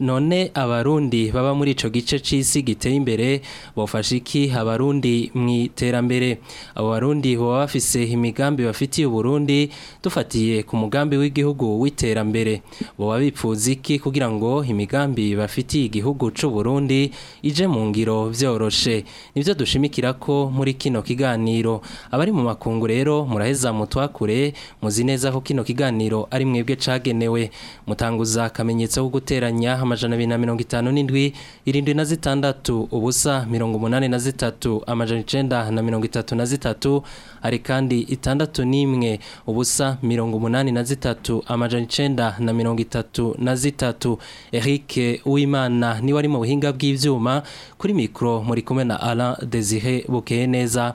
none abarundi baba muri ico gice c'isi giteye imbere bofasha iki abarundi mu iterambere abo barundi baba bafise imigambi bafitiye uburundi dufatiye ku mugambi w'igihugu w'iterambere boba bipfuza iki kugira ngo imigambi bafitiye igihugu c'uburundi ije mu ngiro vyoroshe nivyo dushimikira ko muri kino kiganiro abari mu makungu rero muraheza mutwakure muzi neza ko kino kiganiro ari mwebwe cagenewe mutanguza akamenyetso ko guteranya amajana abiri na mirongo itanu n'indwi irindwi na zitandatu ubusa mirongo umunani na zitatu amajana icyenda na mirongo itatu na zitatu hari kandi itandatu n'imwe ubusa mirongo umunani na zitatu amajana icyenda na mirongo itatu na zitatu Eric Uwimana niwe ari mu buhinga bw'ibyuma kuri mikoro muri kumwe na Alain Desire neza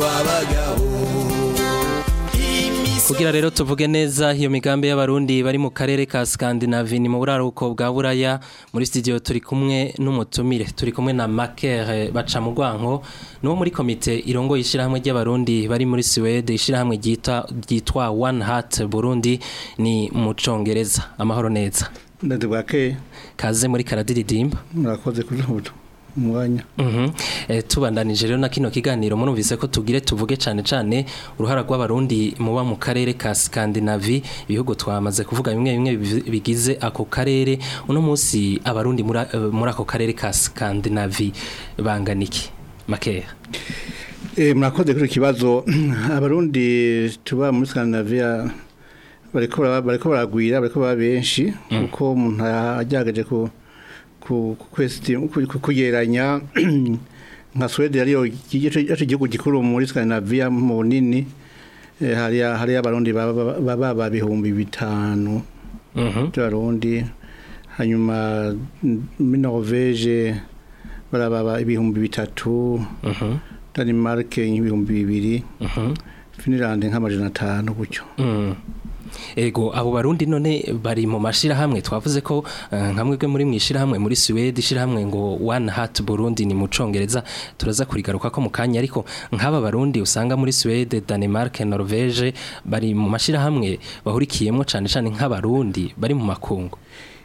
babagaho kugira rero tuvuge neza iyo migambi y'abarundi bari mu karere ka Scandinavie ni mu buraruko bwa buraya muri studio turi kumwe n'umutumire turi kumwe na Maker eh, baca mu gwanko no muri komite irongo yishirahamwe ry'abarundi bari muri Swede ishyirahamwe ryita ryitwa One Heart Burundi ni mu congereza amahoro neza ndadubake kaze muri karadiridimba murakoze kujubuto umwanya mhm. eh, tubandanije rero na kino kiganiro murumvise ko tugire tuvuge cyane cyane uruhara rw'abarundi muba mu karere ka sikandinavi ibihugu twamaze kuvuga bimwe bimwe bigize ako karere uno munsi abarundi eh, muri ako karere ka sikandinavi banganiki makeya eh, murakoze kuri ikibazo abarundi tuba muri sikandinaviya bariko baragwira bariko baba benshi mm. kuko umuntu ajyagaje ku kugeranya nka swede yariyo igihugu gikuru muri Scandinavia mu nini eh, hari hariya abarundi baba bihumbi bitanu by'abarundi mm-hmm. hanyuma muri norvege barababa ibihumbi bitatu mm-hmm. danimarike ibihumbi bibiri mm-hmm. finirande nk'amajana atanu gutyo mm. ego abo barundi none bari mu mashirahamwe twavuze ko eh, nkamwebwe muri mwishirahamwe muri Sweden ishirahamwe ngo one hat Burundi ni mu congereza turaza kurigaruka ko mu kanya ariko nk'aba barundi usanga muri Sweden Denmark Norvege bari mu mashirahamwe bahurikiyemo cyane cyane nk'abarundi bari mu makungu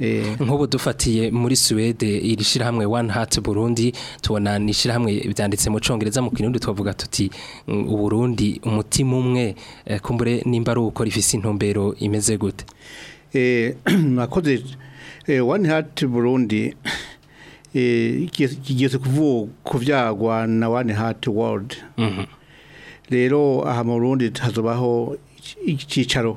eh. nk'ubu dufatiye muri suwede iri shyirahamwe one hat burundi tubona ni ishyirahamwe byanditse mu cyongereza mu kirundi twavuga tuti uburundi umutima umwe eh, kumbure nimba ari uko rifise intumbero imeze gute eh, one hati burundi Eh, kigeze ku byagwa na wani heart world rero mm-hmm. aha mu burundi hazubaho icyicaro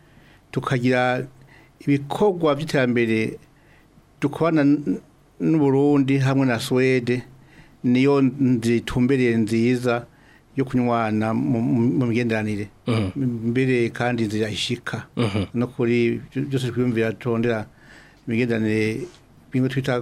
tukagira ibikorwa by'iterambere dukorana n'u Burundi hamwe na Swede niyo nzitumbereye nziza yo kunywana mu migenderanire mm. mbere kandi nzira ishika mm-hmm. no kuri byose twiyumvira tondera ibigendanye bimwe twita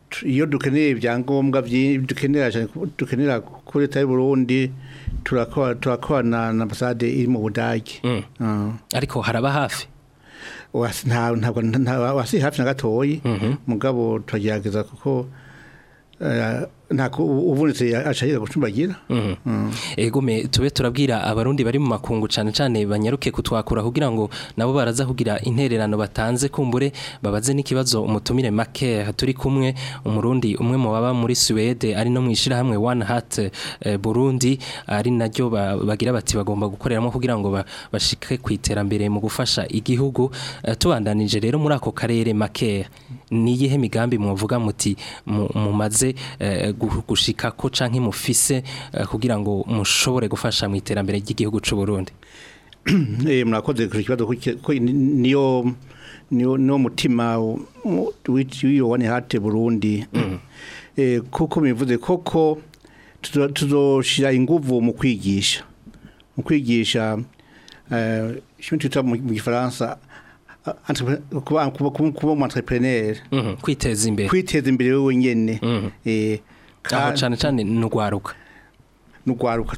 iyo dukeneye ibyangombwa dukenera dukenera kuri ta Burundi turakora turakorana na ambassade iri mu budage mm. ah. ariko haraba hafi ntabwo wasi hafi na gatoyi mm-hmm. mugabo turagerageza kuko eh, ntako ubonetse ashahira gucumbagira mhm. mm. ego me tube turabwira abarundi bari mu makungu cyane cyane banyaruke kutwakura kugira ngo nabo baraza kugira intererano batanze kumbure babaze n'ikibazo umutumire make turi kumwe umurundi umwe mu baba muri Suwede ari no mwishira hamwe One Hat eh, Burundi ari naryo bagira bati bagomba gukoreramo kugira ngo bashike kwiterambere mu gufasha igihugu eh, tubandanije rero muri ako karere make niyihe migambi muvuga muti mumaze eh, gushika ko canke mufise eh, kugira ngo mushobore gufasha mu iterambere ry'igihugu cy'u Burundi eh, murakoze ku kibazo ko niyo niyo mutima w'iyo wani hate Burundi mm. kuko bivuze koko tuzoshira inguvu mu kwigisha mu kwigisha kimwe twita mu gifaransa kuba umu entrepreneur mhm, kwiteza imbere kwiteza imbere wowe nyene mhm. eh aho cyane cyane nugwaruka nugwaruka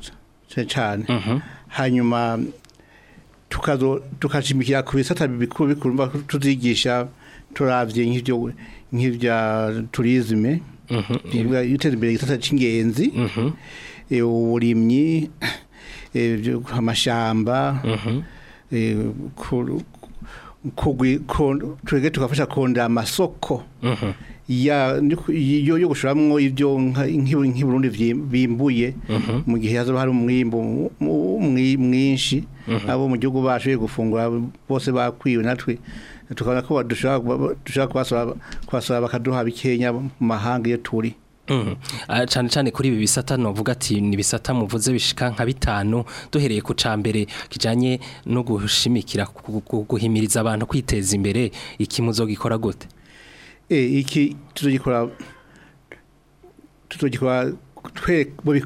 cyane mhm. hanyuma tukazo tukashimikira ku bisata bikuru bikurumba tuzigisha turavye nk'ivyo nk'ivya tourisme bibwa yiteza imbere gisata cingenzi eh, uburimyi eh, amashamba eh, twebwe tukafasha kongera amasoko mm-hmm. yo gushoramwo ibyo nk'iburundi bimbuye mm-hmm. mu gihe hazaba hari umwimbo mwinshi mm-hmm. abo mu gihugu bashoboye gufungura bose bakwiwe natwe tukabona ko dushobora kubasaba bakaduha bikenya mu mahanga iyo turi Mhm. Ah, cyane cyane kuri ibi bisata navuga ati ni bisata muvuze bishika nka bitanu duhereye ku ca mbere kijyanye no gushimikira guhimiriza abantu kwiteza imbere iki gikora gute eh, iki tuzogikora tuzogikora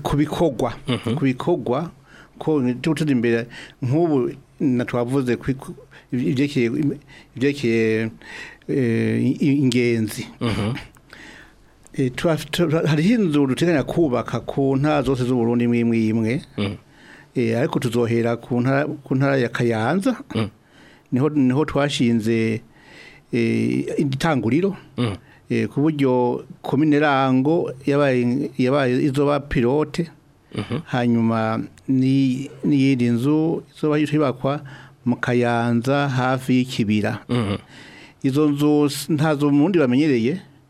ku bikogwa mhm. ku ko guteza imbere nk'ubu natwavuze ibyerekeye eh, ingenzi mhm. Eh, hariho inzu duteganya kubaka ku ntara zose z'uburundi imwe imwe mm. eh, ariko tuzohera ku ntara ya kayanza mm. niho twashinze igitanguriro eh, mm. ku buryo komine rango yabaye izoba pilote mm-hmm. hanyuma n'iyindi nzu izoba yubakwa mu kayanza hafi y'ikibira mm-hmm. izo nzu nta zo mu wundi bamenyereye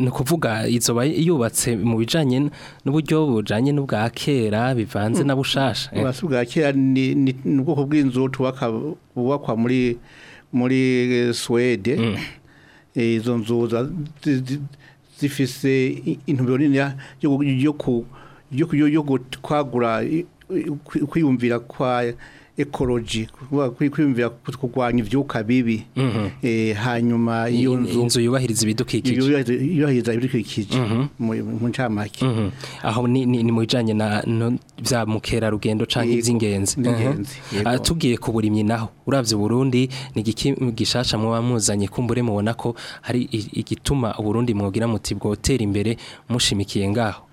ni ukuvuga izuba yubatse mu bijyanye n'uburyo bujyanye n'ubwa kera bivanze na bushasha eh. ubwatsi kera ni ubwoko bw'inzu bubakwa muri muri suwede mm. izo nzu zifise intumbero nini yo kwagura kwiyumvira kwa ekoroji kwiyumvira kurwanya ibyuka bibi mhm. eh, hanyuma iyo nzu inzu yubahiriza ibidukikije yubahiriza ibidukikije mhm. mu ncamake mhm. aho ni mu bijyanye na bya mukerarugendo cyangwa iby'ingenzi ah, tugiye ku burimyi naho urabye Burundi ni gishasha mu bamuzanye kumbure mubona ko hari igituma Burundi mwogira muti bwotera imbere mushimikiye ngaho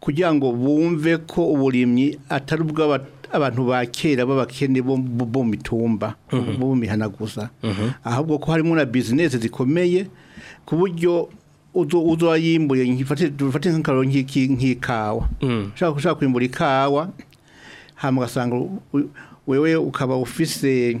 kugira ngo bumve ko uburimyi atari abantu ba kera b'abakene bo mitumba mm-hmm. bo mihanaguza mm-hmm. ahubwo ko harimo na bizinesi zikomeye ku buryo uzurayimbuye dufate nk'akararo nk'ikawa ushaka kwimbura ikawa hanyuma ugasanga wewe ukaba ufise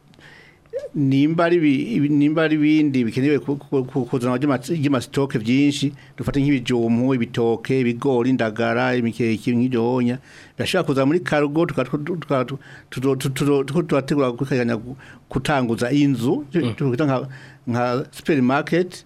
nimba ari ibindi bikenewe kuzana by'amasitoke byinshi dufate nk'ibijumbu ibitoke ibigori indagara imikeke nk'ibyohonya birashobora kuzana muri karugo turategura gutanguza inzu mm. nka superi maketi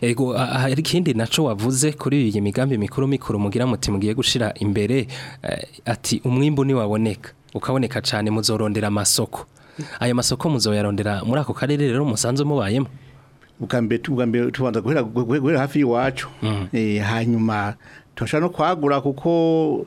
Ego hari ikindi nacyo wavuze kuri iyi migambi mikuru mikuru mugira muti mugiye gushyira imbere eh, ati umwimbu ntiwaboneka ukaboneka cyane muzorondera amasoko aya masoko muzoyarondera muri ako karere rero umusanzu mubayemo ubwa mbere tubanza guhera hafi y'iwacu mm. eh, hanyuma turashobora no kwagura kuko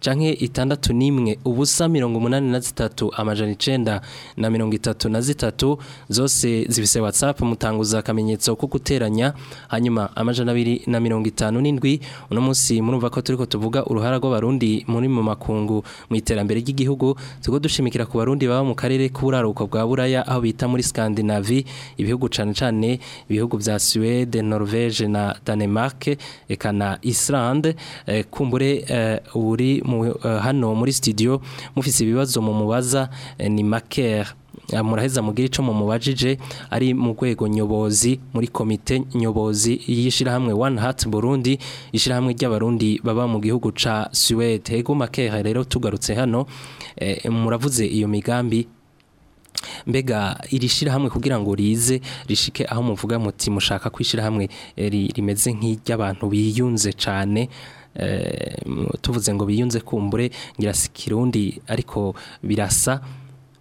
canke itandatu n'imwe ubusa mirongo umunani na zitatu amajana icyenda na mirongo itatu na zitatu zose zifise whatsapp mutanguza akamenyetso ko guteranya hanyuma amajana abiri na mirongo itanu n'indwi uno munsi murumva ko turiko tuvuga uruhara rw'abarundi muri mu makungu mu iterambere ry'igihugu tuko dushimikira ku barundi baba mu karere k'uburaruko bwa buraya aho bita muri Scandinavie ibihugu cane cane ibihugu vya Suède Norvège na Danemark eka na Islande eh, kumbure eh, uri Eh, hano muri studio mufise ibibazo mu mubaza eh, ni maker eh, muraheza mugira mu mumubajije ari mu rwego nyobozi muri komite nyobozi y'ishyirahamwe one heart burundi ishyirahamwe ry'abarundi baba mu gihugu ca suwede hego makeha rero tugarutse hano muravuze iyo migambi mbega iri shyirahamwe kugira ngo rize rishike aho muvuga muti mushaka ko ishyirahamwe rimeze nk'iry'abantu biyunze cyane tuvuze ngo biyunze kumbure ngira sikirundi ariko birasa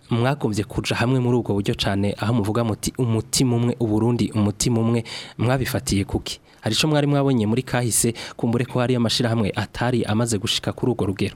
mwagombye kuja hamwe muri ubwo buryo cyane aho muvuga muti umutima umwe uburundi umutima umwe mwabifatiye kuki hari icyo mwari mwabonye muri kahise kumbure ko hari amashyirahamwe atari amaze gushika kuri urwo rugero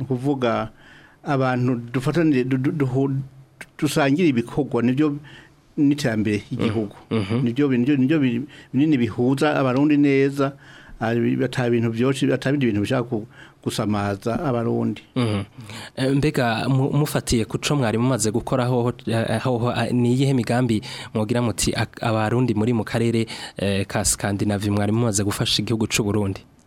ukuvuga abantu dufatanire dusangira ibikogwa nibyo n'iterambere y'igihugu mhm. mhm. nibyo binini bihuza abarundi neza ata ibintu byinshi ata bintu bishaka gusamaza abarundi mhm. eh, mbega mufatiye ku co mwari mumaze gukora hoho eh, ah, ni iyihe migambi mugira muti abarundi muri mu karere eh, ka sikandinavi mwari mumaze gufasha igihugu cy'u burundi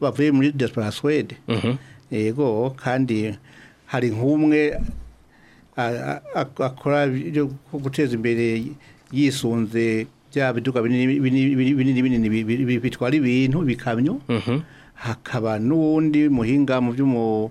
bavuye muri diaspora Swede yego kandi hari nk'umwe akora guteza imbere yisunze bya biduka binini binini bitwara ibintu bikamyo hakaba n'uwundi muhinga mu by'umu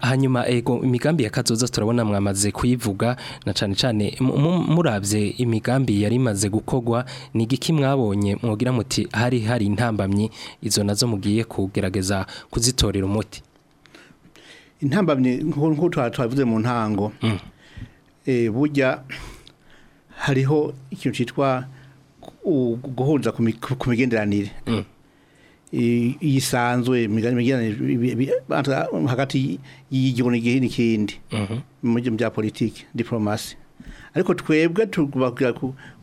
hanyuma yego imigambi ya kazoza turabona mwamaze kuyivuga na cyane cyane murabye imigambi yari imaze gukogwa ni igiki mwabonye mwogira muti hari hari intambamyi izo nazo mugiye kugerageza kuzitorera umuti intambamyi nk'uko twabivuze mu ntango mm. eh, burya hariho ikintu cyitwa guhuriza ku migenderanire iyisanzwe hagati y'igihugu n'ikindi mm-hmm. mu bya politiki diporomasi ariko twebwe tubabwira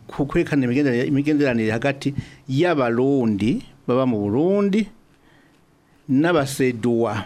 kwerekana imigenderanire hagati y'abarundi baba mu burundi n'abaseduwa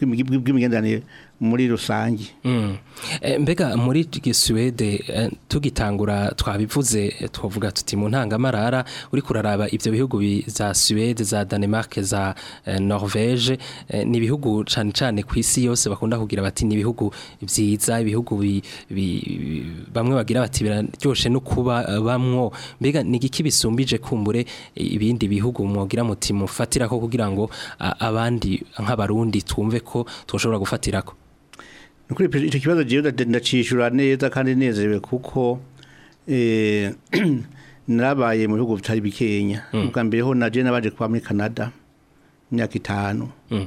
bw'imigenderanire muri rusange mm. eh, mbega muri suwede eh, tugitangura twabivuze eh, twavuga tuti mu ntangamarara uri kuraraba ibyo bihugu za suwede za danemark za Norvège ni ibihugu cyane cyane ku isi yose bakunda kugira bati ni ibihugu byiza ibihugu bamwe bagira bati biraryoshye no kuba bamwo mbega ni igiki bisumbije kumbure ibindi bihugu mwogira muti mufatira ko kugira ngo abandi nk'abarundi twumve ko twashobora gufatira ko nukuri icyo kibazo gihe ndacyishyura neza kandi nezerewe kuko eh, narabaye mu bihugu bitari bikenya mm. ubwa mbere ho na jena kuba muri canada imyaka itanu mm.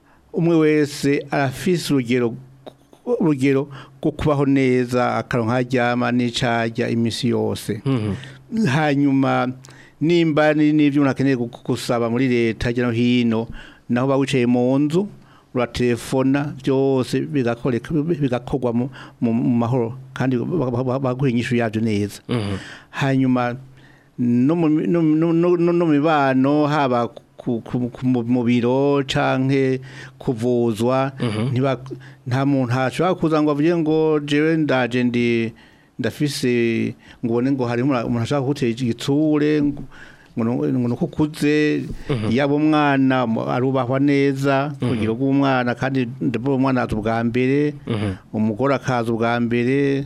umwe wese arafise urugero urugero ko kubaho neza akaronka hajyama n'icajya iminsi yose mhm. hanyuma nimba n'ibyo umuntu akeneye gusaba muri leta hirya no hino naho uba wicaye mu nzu uratelefona byose bigakorwa mu mahoro kandi baguha inyishu yabyo neza mhm. hanyuma no mu mibano haba mu biro canke kuvuzwa mm-hmm. nta muntu ashobora kuza ngo avuge ngo jewe ndaje ndi ndafise ngo ubone ngo harimo umuntu ashaka kugutera igitsure ngo ukuze yaba umwana arubahwa neza kugira ngo mhm. umwana kandi ndabona umwana aza ubwa mbere mhm. umugore akaza ubwa mbere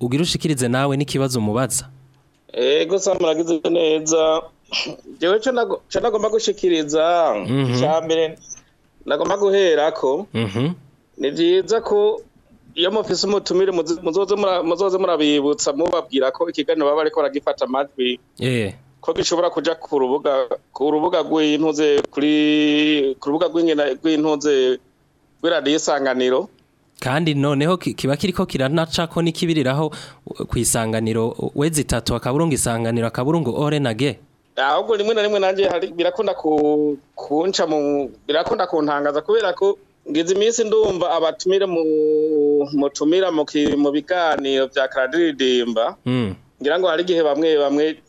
ugira ushikirize nawe ni n'ikibazo mubaza ego samu uragize neza njyewe cyo nagomba gushyikiriza mhm. icya nagomba guhera ko mhm. ni byiza ko iyo mufise umutumire muzoze murabibutsa mubabwira ko ikiganiro baba bariko baragifata amajwi ko gishobora kujya ku rubuga ku rubuga rw'intuze kuri ku rubuga rw'intuze rw'iradiyo isanganiro kandi noneho kiba kiriko kiranacako n'ikibiriraho ku isanganiro we zitatu akaburungu isanganiro akaburungu ore ahubwo rimwe na rimwe nanjye birakunda kunca mu birakunda kuntangaza kubera ko ngize iminsi ndumva abatumire mutumira mu biganiro bya karadiridimba mm. ngira ngo hari igihe bamwe bamwe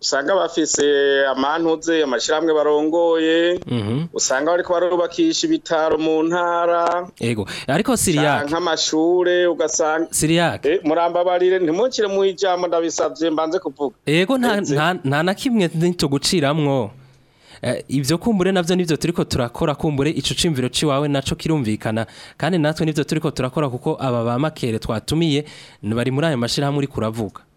usanga bafise amantuze amashyirahamwe barongoye mhm. usanga bariko barubakisha ibitaro mu ntara yego ariko siriyake nk'amashure ugasanga siriyake eh, murambabarire ntimukire mu ijambo ndabisabye mbanze kuvuga yego eh, nta na kimwe nituguciramwo eh, ibyo kumbure nabyo nibyo turi ko turakora kumbure icyo cimviro cy'iwawe nacyo kirumvikana kandi natwe nibyo turi ko turakora kuko aba ba makere twatumiye bari muri ayo mashyirahamwe uri kuravuga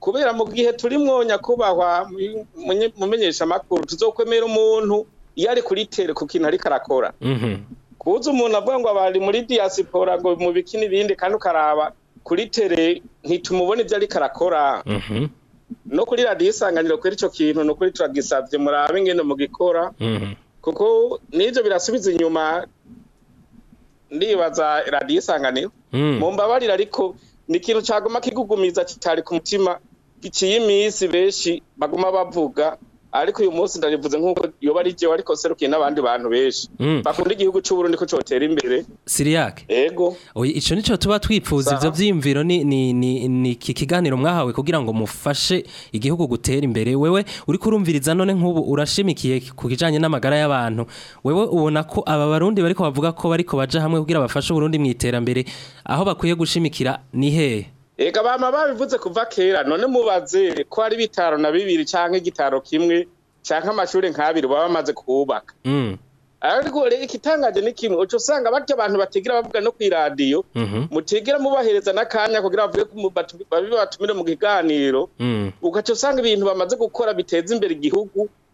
kubera mu gihe turimo nyakubahwa mumenyesha amakuru tuzokwemera umuntu iyo ari kuri tere ku kintu ariko arakora kuza umuntu avuga ngo abari muri diaspora ngo mu bikini ibindi kandi ukaraba kuri tele ntitumubone ibyo ariko arakora mhm. no kuri radiyo isanganiro kuri icyo kintu ni ukuri turagisabye murabe ingendo mugikora mhm. kuko n'ibyo birasubiza inyuma ndibaza radiyo isanganiro mhm. mu mbabarire ariko ni ikintu cyaguma kigugumiza kitari ku mutima giciye benshi baguma bavuga ariko uyu munsi ndabivuze nk'uko yoba ari igihe ariko serukiye n'abandi bantu benshi mm. bakunda igihugu cy'u ko cyotera imbere Siriyak yego ico nico tuba twipfuza ibyo vyimviro ni iki kiganiro mwahawe kugira ngo mufashe igihugu gutera imbere wewe uri kurumviriza none nk'ubu urashimikiye ku kukijanye n'amagara y'abantu wewe ubona ko aba barundi bariko bavuga ko bariko baja hamwe kugira bafashe mu iterambere aho bakwiye gushimikira ni hehe Ega bama babivuze kuva kera none mubaze ko ari bitaro na bibiri cyangwa igitaro kimwe canke amashuri nk'abiri baba bamaze kubaka mm. ariko rero ikitangaje ni kimwe uco usanga batyo abantu bategera bavuga no ku kw'iradiyo mm-hmm. mutegera mubahereza n'akanya kugira bavuge babibe batumire mu kiganiro mm. ugaca usanga ibintu bamaze gukora biteza imbere igihugu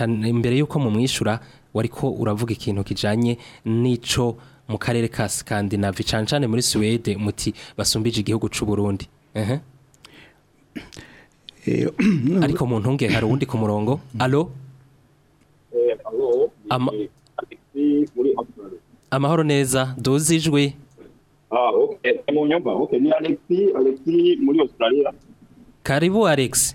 eh, imbere y'uko mu mumwishyura wariko uravuga ikintu kijyanye n'icyo mu karere ka sikandinavi cyane cyane muri suwede muti basumbije igihugu cy'u burundi eh, ariko umuntu ntunge hari uwundi ku murongo alo eh, eh, amahoro neza duze ijwi ah, karibu alex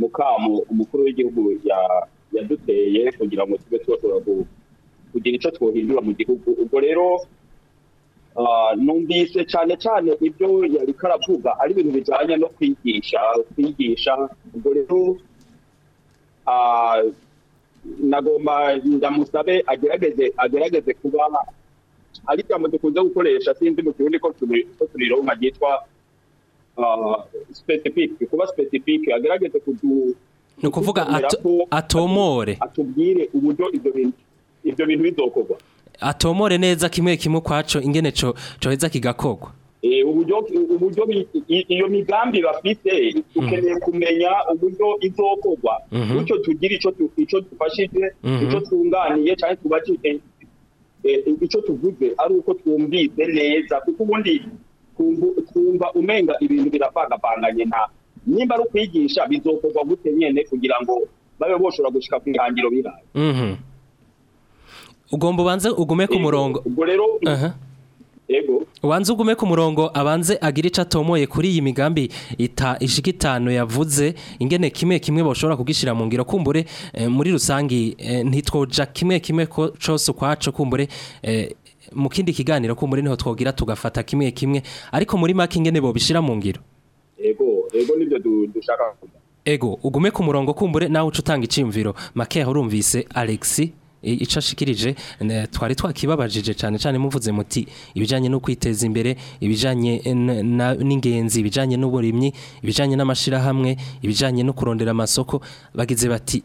mukamo umukuru w'igihugu yaduteye kugira ngo tube tubashobora kugira icyo twohindura mu gihugu ubwo rero ah, numvise cyane cyane ibyo yari karavuga ari ibintu bijyanye no kwigisha kwigisha ubwo rero ah, nagomba ndamusabe agerageze agerageze kuba ari ijambo dukunze gukoresha sinzi mu kirundi ko turironka ryitwa sipesifike kuba sipesifike agerageze kudu ni ukuvuga atomore atubwire uburyo ibyo bintu ibyo bintu bizokorwa atomore neza kimwe kimwe kwaco ingene co coheza kigakorwa eh uburyo uburyo iyo migambi bafite ukeneye kumenya uburyo izokorwa ucyo tugira ico ico tufashije ico tunganiye cyane tubajije ico tuvuze ari uko twumvise neza kuko ubundi kumva umenga ibintu biravangavanganye nta nimba ari ukwigisha bizokorwa gute nyine kugira ngo babe boshobora gushyika ku irangiro birayi mhm. ugomba ubanze ugume ku murongo ubanze ugume ku murongo abanze agire icyo atomoye kuri iyi migambi ishika itanu yavuze ingene kimwe kimwe bashobora kugishyira mu ngiro kumbure eh, muri rusange eh, ntitwoja kimwe kimwe cyose ukwacu kumbure eh, mu kindi kiganiro ko muri niho twogira tugafata kimwe kimwe ariko muri make ingene bobishira mu ngiro ego ego nibyo dushaka ego ugume ku murongo kumbure nawe uca utanga iciyumviro makeya urumvise alexi icyo ashikirije twari twakibabajije cyane cyane muvuze muti ibijyanye no kwiteza imbere ibijyanye n'ingenzi ibijyanye n'uburimyi ibijyanye n'amashyirahamwe ibijyanye no kurondera amasoko bagize bati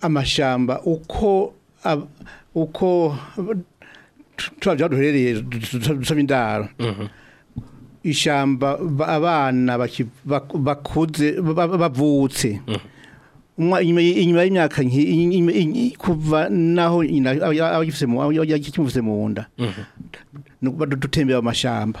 amashamba uko uko tubabya duherereye dusaba mhm. ishyamba abana bakuze bavutse mhm. inyuma y'imyaka kuva naho yagifise mu nda mhm. dutembera mu mashyamba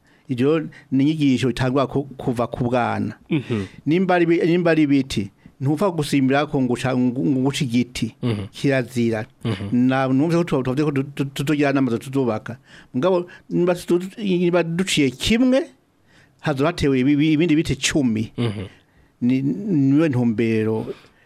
iryo ni inyigisho itangwa kuva ku bwana nimba ari ibiti ntupfa gusimbira mhm. Mhm. ko ngo guca igiti kirazira numve ko tuvuze ko tutugira n'amazu tutubaka niba duciye kimwe hazo hatewe ibindi biti cumi mhm. niyo ntumbero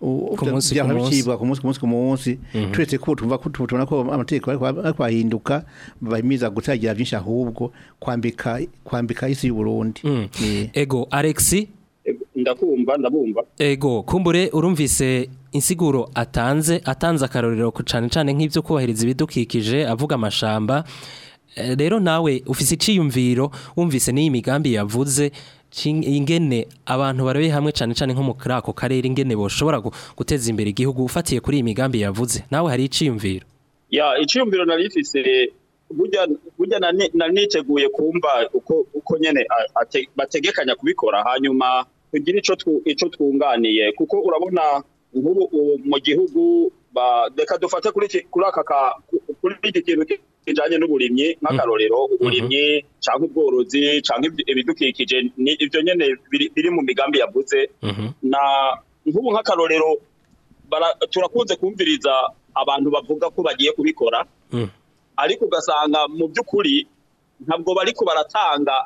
byaba ku munsi mhm. ku munsi twese ko tumva ko tubona ko amategeko ari kwahinduka bahimiza gutagira byinshi ahubwo kwambika kwambika isi y'u Burundi mm. ego Alexi ndakumva ndabumva ego kumbure urumvise insiguro atanze atanze akarorero cyane cyane nk'ibyo kubahiriza ibidukikije avuga amashamba eh, rero nawe ufise iciyumviro wumvise n'iyi migambi yavuze ingene abantu barebe hamwe cyane cyane nko muri ako karere ingene bashobora guteza imbere igihugu ufatiye kuri iyi migambi yavuze nawe hari icyiyumviro ya icyiyumviro narifise burya naniteguye kumva uko nyine bategekanya kubikora hanyuma tugire icyo twunganiye kuko urabona nk'ubu mu gihugu reka dufate kuri iki kintu kijyanye n'uburimyi nk'akarorero mm-hmm. uburimyi cyangwa ubworozi cyangwa ibidukikije ni ibyo nyine biri mu migambi yavuze mm-hmm. nk'ubu nk'akarorero turakunze kumviriza abantu bavuga ko bagiye kubikora mm. ariko ugasanga mu by'ukuri ntabwo bari baratanga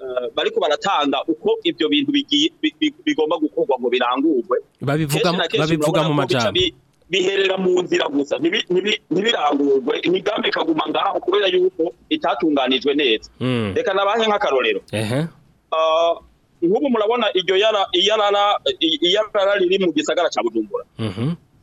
bari eh, bariko baratanga uko ibyo bintu bigomba gukorwa ngo birangurwe babivuga mu majambo biherera mu nzira gusa ntibirangurwe imigambi ikaguma ngaho kubera yuko itatunganijwe neza hmm. reka nabahe nk'akarorero ah, nk'ubu murabona iryo yarara riri mu gisagara cya bujumbura mhm.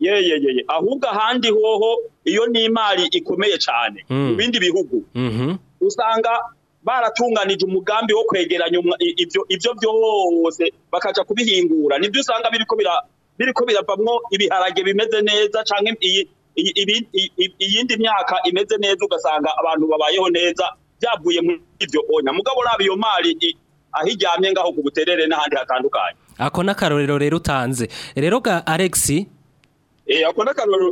yeyeyeye ahubwo ahandi hoho iyo ni imari ikomeye cyane mm. mu bindi bihugu mm-hmm. usanga baratunganije umugambi wo kwegeranya ibyo byose bakaca kubihingura nibyo usanga biriko biravamwo ibiharage bimeze neza cyangwa iyindi myaka imeze neza ugasanga abantu babayeho neza byavuye muri ibyo onya mugabo uraba iyo mari aho ijyamye ngaho ku buterere n'ahandi hatandukanye ako n'akarorero rero utanze rero ga alexi eh, ako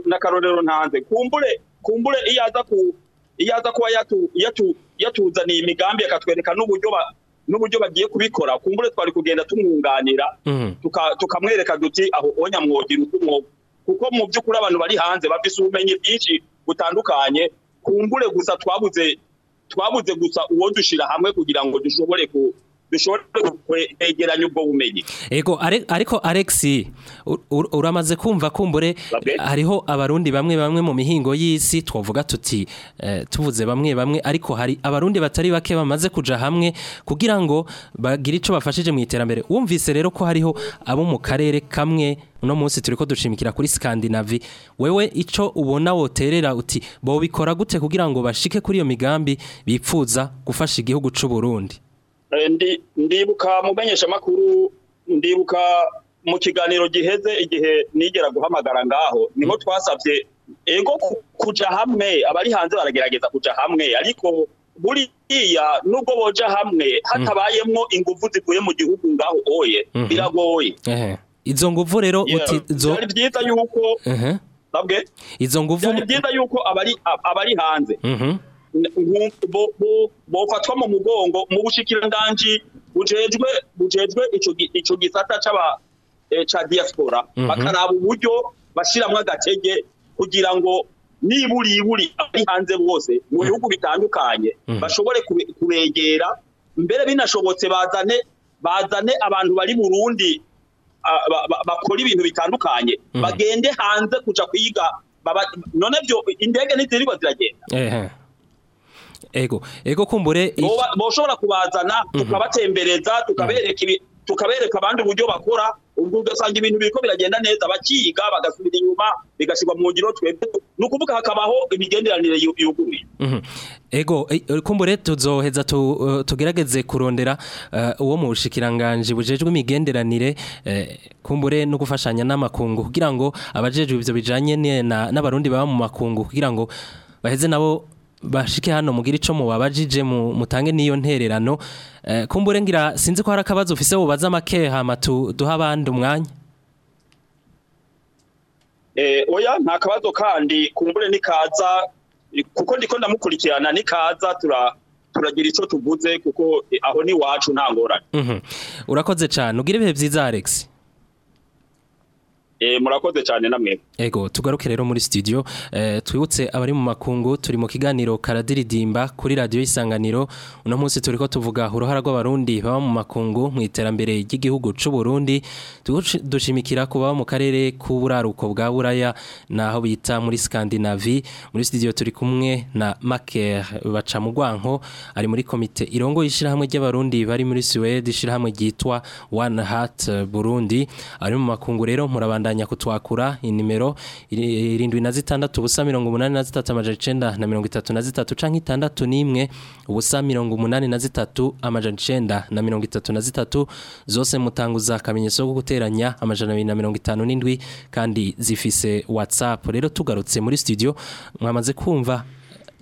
n'akarorero ntanze kumbure kumbure iyo aza ku iyo aza kuba yatuzaniye imigambi akatwereka n'uburyo n'uburyo bagiye kubikora kumbure twari kugenda tumwunganira mhm. tukamwereka duti aho onya mwogira uko kuko mu by'ukuri abantu bari hanze bafise ubumenyi bwinshi butandukanye kumbure gusa twabuze twabuze gusa uwo dushira hamwe kugira ngo dushobore dushobore ariko Alex uramaze kumva kumbure hariho abarundi bamwe bamwe mu mihingo y'isi twovuga tuti eh, tuvuze bamwe bamwe ariko hari abarundi batari bake bamaze kuja hamwe kugira ngo bagire icyo bafashije mu iterambere wumvise rero ko hariho abo mu karere kamwe uno munsi turi ko dushimikira kuri Scandinavi wewe icyo ubona woterera uti bawubikora gute kugira ngo bashike kuri iyo migambi bipfuza gufasha igihugu cy'u Burundi Eh, ndibuka mu menyeshamakuru ndibuka mu kiganiro giheze igihe nigera guhamagara ngaho niho twasabye ego kujya hamwe abari hanze baragerageza kujya hamwe ariko buriya nubwo boja hamwe mm. hatabayemo ingufu zivuye mu gihugu ngaho oye mm-hmm. biragoye izo nguvu rero uti byiza yuko izo nguvu byari byiza yuko abari hanze mm-hmm. bofatwa mu mugongo mu bushikiranganji bujejwe bujejwe ico gisata ca eh, diaspora mhm. bakaraba uburyo bashiramwo agatege kugira ngo niburi iburi ari hanze bwose mu mhm. bihugu bitandukanye mhm. bashobore kuregera mbere binashobotse bazane bazane abantu bari mu Burundi bakora ibintu bitandukanye bagende hanze kuja kwiga none byo indege ntiziriwa ziragenda ego ego kumbure boshobora kubazana mhm. tukabatembereza tukabereka tukabereka abandi uburyo bakora ubwo ugasanga ibintu biriko biragenda neza bakiga bagasubira inyuma bigashyirwa mu ngiro twebwe ni ukuvuga hakabaho imigenderanire yuguruye mhm. ego eh, kumbure tuzoheza eh, tugerageze kurondera eh, uwo mu bushikiranganji bujejwe imigenderanire kumbure no gufashanya n'amakungu kugira ngo abajejwe ibyo bijanye n'abarundi baba mu makungu kugira ngo baheze nabo bashike hano mugira ico mubabajije mutange niyo ntererano eh, kumbure ngira sinzi ko hari akabazo ufise bubaza make hama duha abandi umwanya eh, oya nta kabazo kandi kumbure nikaza kuko ndiko ndamukurikirana nikaza tura turagira ico tuvuze kuko eh, aho ni wacu nta ngorane mhm. urakoze cyane ugira ibihe byiza Alex Eh, murakoze cyane namwe ego tugaruke rero muri studio eh, twibutse abari mu makungu turi mu kiganiro karadiridimba kuri Radio isanganiro uno munsi turi ko tuvuga uruhara rw'abarundi baba mu makungu mu iterambere ry'igihugu cy'u Burundi dushimikira ku mu karere k'uburaruko bwa buraya naho bita muri Scandinavie muri studio turi kumwe na Maker Bacamugwanko ari muri komite irongo yishirahamwe ry'abarundi bari muri Suède ishirahamwe gitwa One Heart Burundi ari mu makungu rero murabanda bandanya kutwakura inimero irindwi na zitandatu ubusa mirongo umunani na zitatu amajana icenda na mirongo itatu na zitatu canke itandatu n'imwe ubusa mirongo umunani na zitatu amajana icenda na mirongo itatu na zitatu zose mutanguza akamenyetso ko guteranya amajana abiri na mirongo itanu n'indwi kandi zifise whatsapp rero tugarutse muri studio mwamaze kumva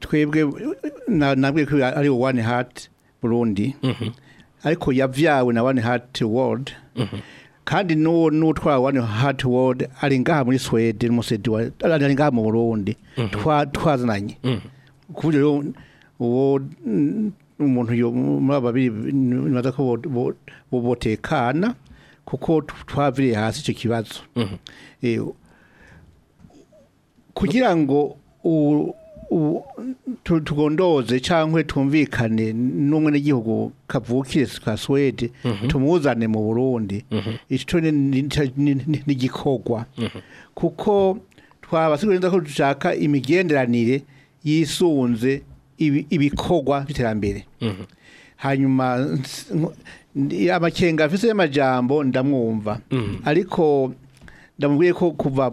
twebwe nabwe ko ari one heart Burundi mhm. ariko yavyawe na one heart world mhm. kandi no nutwara one heart world ari ngaha muri Swede mu ari ngaha mu Burundi twazananye kuburyo uwo umuntu muri aba bibaza ko botekana kuko twaviriye hasi icyo kibazo mhm. eh, kugira ngo tugondoze cyangwa twumvikane n'umwe n'igihugu kavukire ka suwede mhm. tumuzane mu burundi mhm. icyo ni kuko twaba neza ko dushaka imigenderanire yisunze ibikorwa by'iterambere mhm. hanyuma amakenga afite y'amajambo ndamwumva mhm. ariko ndamubwiye ko kuva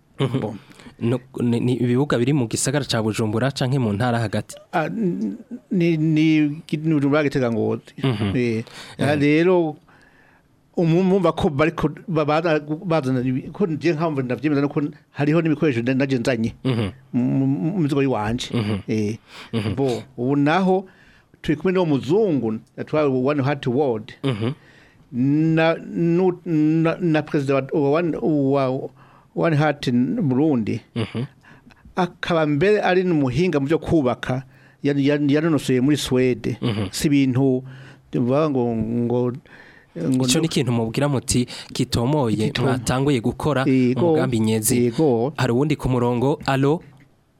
ni ibibuga biri mu gisagara cya bujumbura cyangwa mu ntara hagati ah, ni bujumbura gitega ngote mhm. eh, eh. rero umumva ko bariko bazana ko nje nkamva ndavyemeza nuko hariho n'ibikoresho naje nzanye mhm. mumizigo yiwanje mhm. eh bo ubu naho turi kumwe no muzungu atwa one heart world na na, president wa, wa, one heart Burundi mm-hmm. akaba mbere ari n'umuhinga mu byo kubaka yanonosoye muri Swede mm-hmm. si ibintu bavuga ngo ngo icyo ni ikintu mubwira muti kitomoye mwatanguye gukora umugambi nyezi hari uwundi ku murongo alo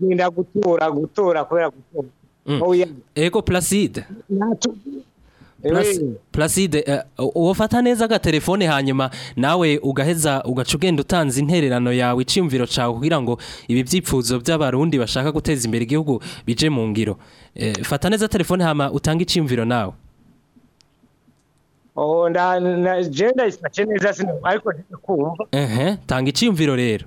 genda gutora gutora kubera gutora ego placide placide eh, uwo fata neza aga agatelefone hanyuma nawe ugaheza ugaca ugenda utanze intererano yawe icyumviro cyawe kugira ngo ibi byipfuzo by'abarundi bashaka guteza imbere igihugu bije mu ngiro eh, fata neza telefone hama utanga icyumviro nawe oh, jenda isake neza ariko kumva tanga icyumviro rero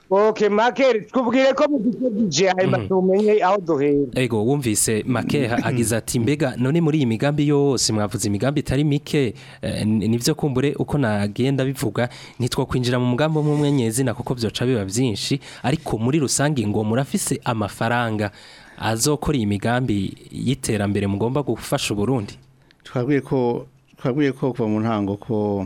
oke makeri twubwire ko mu gihe tumenye aho duhera ego wumvise makeha mm-hmm. agize ati mbega none muri iyi migambi yose mwavuze imigambi itari mike eh, nibyo kumbure uko nagenda bivuga ntitwo kwinjira mu mugambi w'umwenyezina kuko byoca biba byinshi ariko muri rusange ngo murafise amafaranga azokora iyi migambi y'iterambere mugomba gufasha uburundi twabwiye ko twabwiye ko kuva mu ntango ko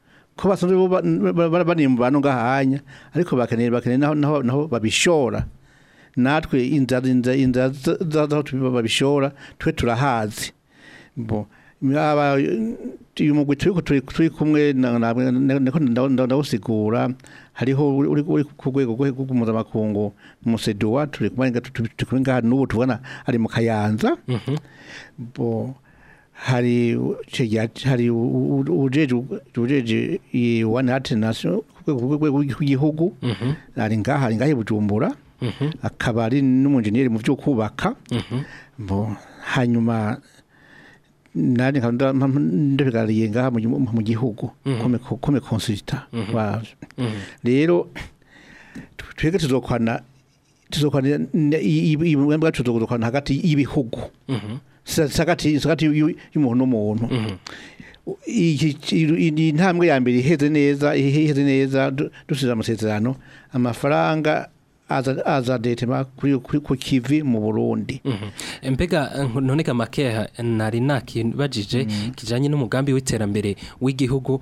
ko basanzwe banimba no ariko bakeneye bakeneye naho naho babishora natwe inzara inzara inzara babishora twe turahazi bo uyu mugwi turi kumwe ndawusigura hariho uri ku rwego mpuzamakungu museduwa turi kumwe ngaha n'ubu tubona ari mu kayanza mm-hmm. bo hari hari ujeje wani hati naso w'igihugu ari ngaha hari ngaha bujumbura akaba ari n'umunjeniyeri mu byo kubaka hanyuma nari nkaba ndabigarariye ngaha mu gihugu kome konsulita rero twebwe tuzokwana tuzokwana ibibumbi bwacu tuzokwana hagati y'ibihugu sagati y'umuntu n'umuntu mhm. iyi ntambwe ya mbere iheze neza iheze neza dusize amasezerano amafaranga aza detema ku kivi mu burundi mbega mhm. none makeha nari nakibajije mhm. kijyanye n'umugambi w'iterambere w'igihugu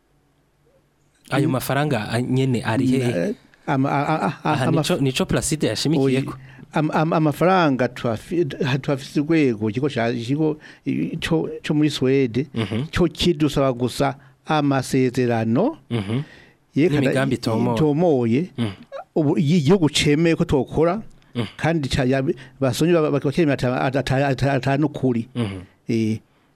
ayo mafaranga nyine ari hehe nico placide yashimikiye ko amafaranga tuhafise urwego ikigo cyo muri suwede cyo kidusaba gusa amasezerano mhm. yerekana itomoye mhm. igihugu cemeye ko tokora mhm. kandi basonye bakemera atanu kuri e,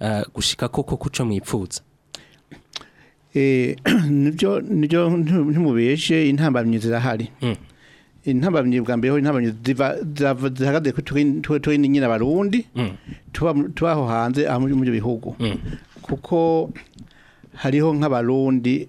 eh, gushika koko kuco mwipfuza eh, nibyo nibyo ntimubeshe intambamyi zirahari hmm. intambamyi bwa mbere intambamyi zihagaze turi nyine abarundi hmm. tubaho hanze mu bihugu hmm. kuko hariho nk'abarundi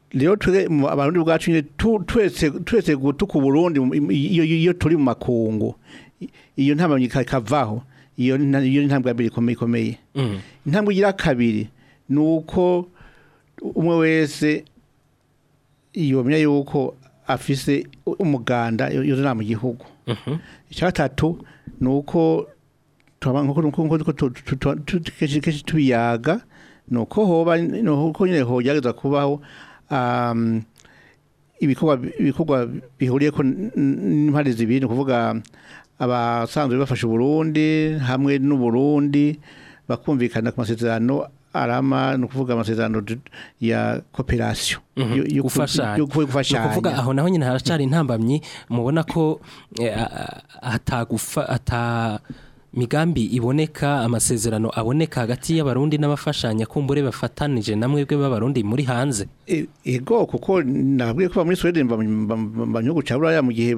rero twe abarundi bwacu nyine twese twese gutuka Burundi iyo turi mu makungu iyo ntabamye kavaho iyo iyo ntambwe ikomeye ikomeye intambwe igira kabiri nuko umwe wese yomya yuko afise umuganda yuzura mu gihugu icyagatatu ni uko kenshi tubiyaga ni uko hoba ni uko nyine hogerageza kubaho ibikorwa bihuriye ko n'impande zibiri kuvuga ukuvuga abasanzwe bafashe Burundi hamwe n’u Burundi bakumvikana ku masezerano arama ni ukuvuga amasezerano ya koperasiyo mhm. yo gufashanya ukuvuga aho naho nyine haracari intambamyi mubona ko eh, migambi iboneka amasezerano aboneka hagati y'abarundi n'abafashanya kumbure bafatanije namwe bwe b'abarundi muri hanze e, ego kuko nabwiye kuba muri Sweden banyugu cyabura mu gihe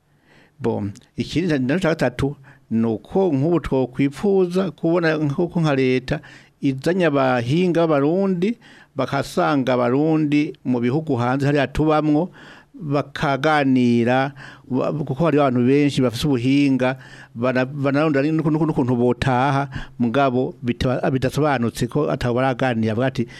bo ikindi na cya gatatu ni uko nk'ubu twakwifuza kubona nk'uko nka leta izanye abahinga b'abarundi bakasanga abarundi mu bihugu hanze hariya tubamwo bakaganira kuko hari abantu benshi bafite ubuhinga banarondana n'ukuntu botaha mugabo bidasobanutse ko atabo baraganira avuga ati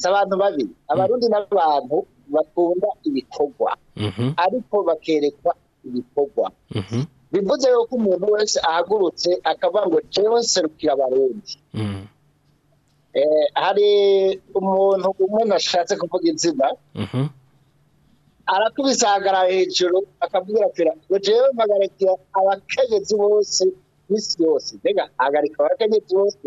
si babi abarundi n'abantu bakunda ibikorwa mhm. ariko bakerekwa ibikorwa mhm. bivuze yuko umuntu wese ahagurutse akavuga ngo njyewe nserukira abarundi hmm. eh, hari umuntu umuntu ashatse kuvuga izina mm-hmm. arakubisagara hejuru akavugira ati njyewe mpagarikira abakenyezi bose isi yose mbega ahagarika abakenyezi bose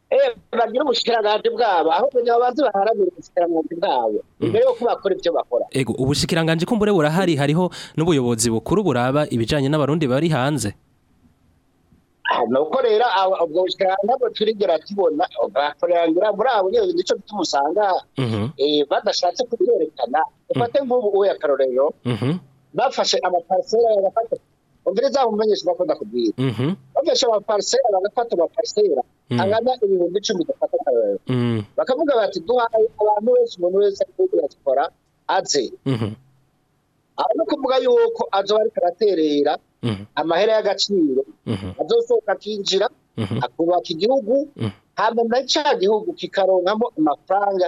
eh, bagira ubushikiranganje bwabo aho kugira bazi baharanira ubushikiranganje bwabo imbere mm. yo kubakora ibyo bakora ego ubushikiranganje kumbure burahari hariho n'ubuyobozi bukuru buraba ibijanye n'abarundi bari hanze nukorera ubwo bushikiranganji ntabwo turigera tubona bakorerangira muri abo nyine nicyo bituma usanga mhm. eh, badashatse kubyerekana mhm. ufate nk'ubu uwo akarorero mhm. bafashe amaparisera bagafata ubwire zabo mumenyesha bakunda kubwira bafashe amaparisera bagafata amaparisera angana ibihumbi icumi dufata akarorero bakavuga bati duhaye abantu benshi umuntu wese ariko yakora aze aba no kuvuga yuko azoba ariko araterera Mhm. amahera y'agaciro mhm. azosohoka akinjira mhm. akubaka igihugu hanyuma cya gihugu kikaronkamo amafaranga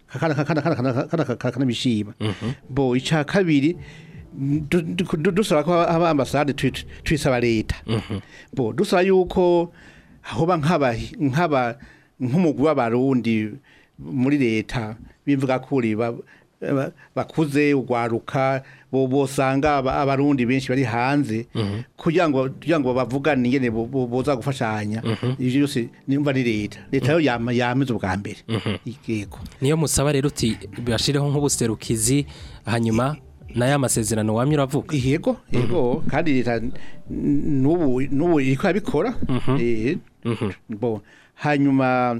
kakana kakana bo ica kabiri dusaba ko aba ambasade twisaba leta bo dusaba yuko hoba nk'aba nk'aba nk'umugwi w'abarundi muri leta bivuga ko bakuze ugwaruka bosanga abarundi benshi bari hanze mhm. kugira ngo kugira ngo bavugane ingene boza gufashanya mhm. ivyo byose nimba ari leta leta yo yameze ubwa mbere mhm. yego niyo musaba rero uti bashireho nk'ubuserukizi hanyuma naya amasezerano wamye uravuga yego yego kandi leta n'ubu n'ubu iriko eh, hanyuma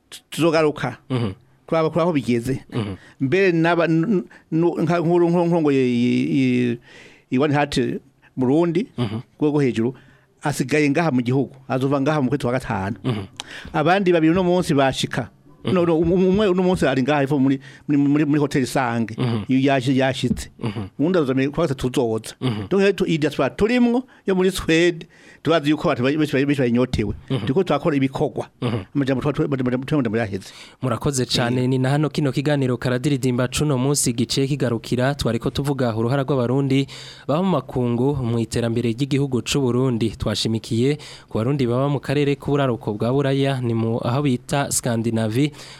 tuzogaruka kuraba kuri bigeze mbere nk'urongoye iwani hati burundi rwego hejuru asigaye ngaha mu gihugu azuva ngaha mu kwezi kwa gatanu abandi babiri uno munsi bashika um, umwe uno munsi ari ngaha ifu muri hoteli isange iyo ubundi arazamenya kwa gatatu tuzoza turimwo yo muri swede tubazi yuko banyotewe turiko turakora ibikorwa amajambo twamajambo murakoze cyane ni na hano kino kiganiro karadiridimba cuno munsi gice kigarukira twariko tuvuga uruhara rw'abarundi baba mu makungu mu iterambere ry'igihugu cy'u Burundi twashimikiye ku barundi baba mu karere k'uburaruko bwa Buraya ni mu aho bita Scandinavie